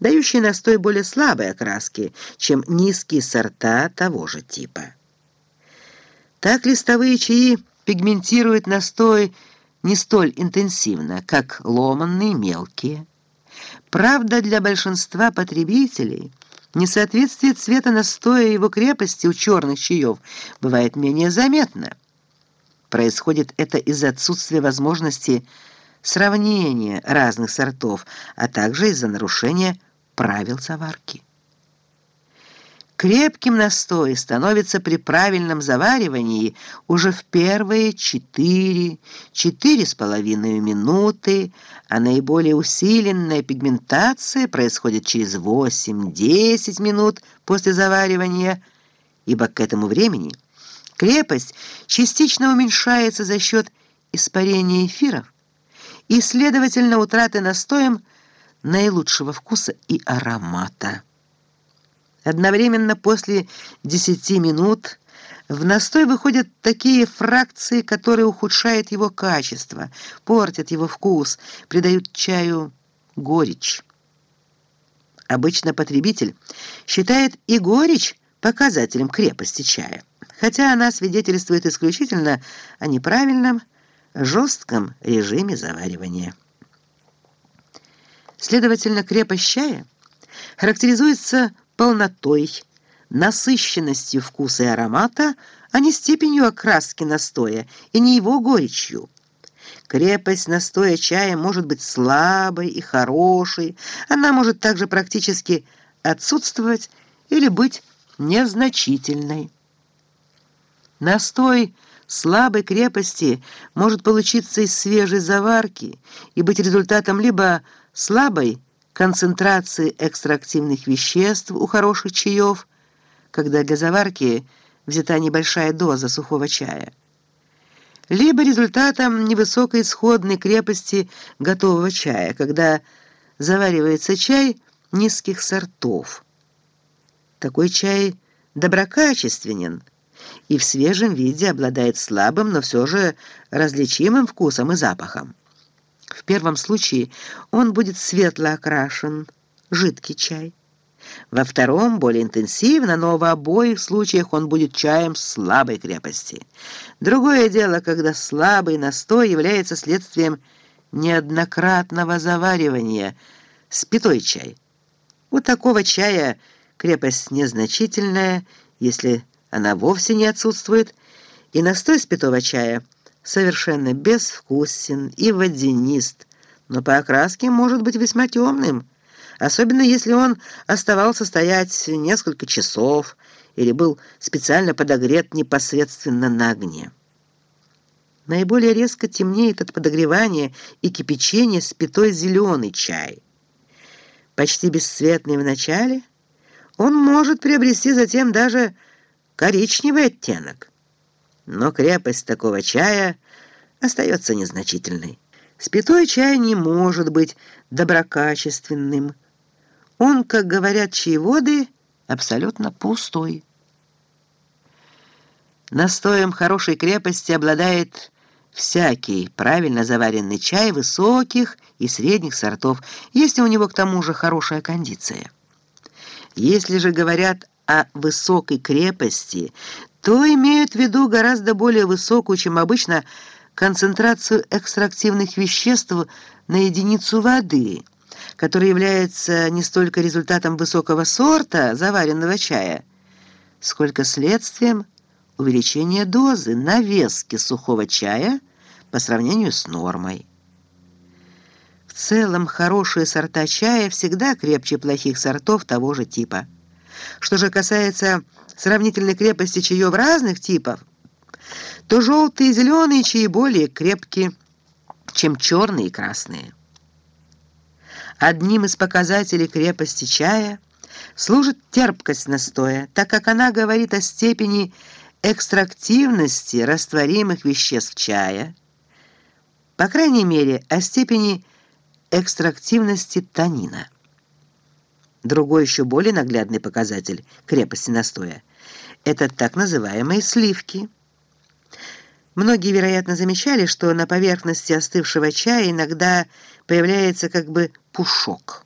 дающие настой более слабой окраски, чем низкие сорта того же типа. Так листовые чаи пигментируют настой не столь интенсивно, как ломанные мелкие. Правда, для большинства потребителей несоответствие цвета настоя и его крепости у черных чаев бывает менее заметно. Происходит это из-за отсутствия возможности сравнения разных сортов, а также из-за нарушения правил заварки. Крепким настой становится при правильном заваривании уже в первые 4-4,5 минуты, а наиболее усиленная пигментация происходит через 8-10 минут после заваривания, ибо к этому времени крепость частично уменьшается за счет испарения эфиров и, следовательно, утраты настоем наилучшего вкуса и аромата. Одновременно после 10 минут в настой выходят такие фракции, которые ухудшают его качество, портят его вкус, придают чаю горечь. Обычно потребитель считает и горечь показателем крепости чая, хотя она свидетельствует исключительно о неправильном, жестком режиме заваривания. Следовательно, крепость чая характеризуется полнотой, насыщенностью вкуса и аромата, а не степенью окраски настоя и не его горечью. Крепость настоя чая может быть слабой и хорошей, она может также практически отсутствовать или быть незначительной. Настой слабой крепости может получиться из свежей заварки и быть результатом либо слабой концентрации экстрактивных веществ у хороших чаев, когда для заварки взята небольшая доза сухого чая, либо результатом невысокой исходной крепости готового чая, когда заваривается чай низких сортов. Такой чай доброкачественен и в свежем виде обладает слабым, но все же различимым вкусом и запахом. В первом случае он будет светло окрашен, жидкий чай. Во втором, более интенсивно, но в обоих случаях он будет чаем слабой крепости. Другое дело, когда слабый настой является следствием неоднократного заваривания, спитой чай. У такого чая крепость незначительная, если она вовсе не отсутствует, и настой спитого чая – совершенно безвкусен и водянист, но по окраске может быть весьма темным, особенно если он оставался стоять несколько часов или был специально подогрет непосредственно на огне. Наиболее резко темнеет от подогревания и кипячения спитой зеленый чай. Почти бесцветный в начале, он может приобрести затем даже коричневый оттенок но крепость такого чая остается незначительной. Спитой чай не может быть доброкачественным. Он, как говорят чаеводы, абсолютно пустой. Настоем хорошей крепости обладает всякий правильно заваренный чай высоких и средних сортов, если у него к тому же хорошая кондиция. Если же говорят о высокой крепости, то имеют в виду гораздо более высокую, чем обычно, концентрацию экстрактивных веществ на единицу воды, которая является не столько результатом высокого сорта заваренного чая, сколько следствием увеличения дозы на веске сухого чая по сравнению с нормой. В целом, хорошие сорта чая всегда крепче плохих сортов того же типа. Что же касается сравнительной крепости чаев разных типов, то желтые и зеленые чаи более крепкие, чем черные и красные. Одним из показателей крепости чая служит терпкость настоя, так как она говорит о степени экстрактивности растворимых веществ чая, по крайней мере, о степени экстрактивности танина. Другой еще более наглядный показатель крепости настоя – это так называемые сливки. Многие, вероятно, замечали, что на поверхности остывшего чая иногда появляется как бы пушок –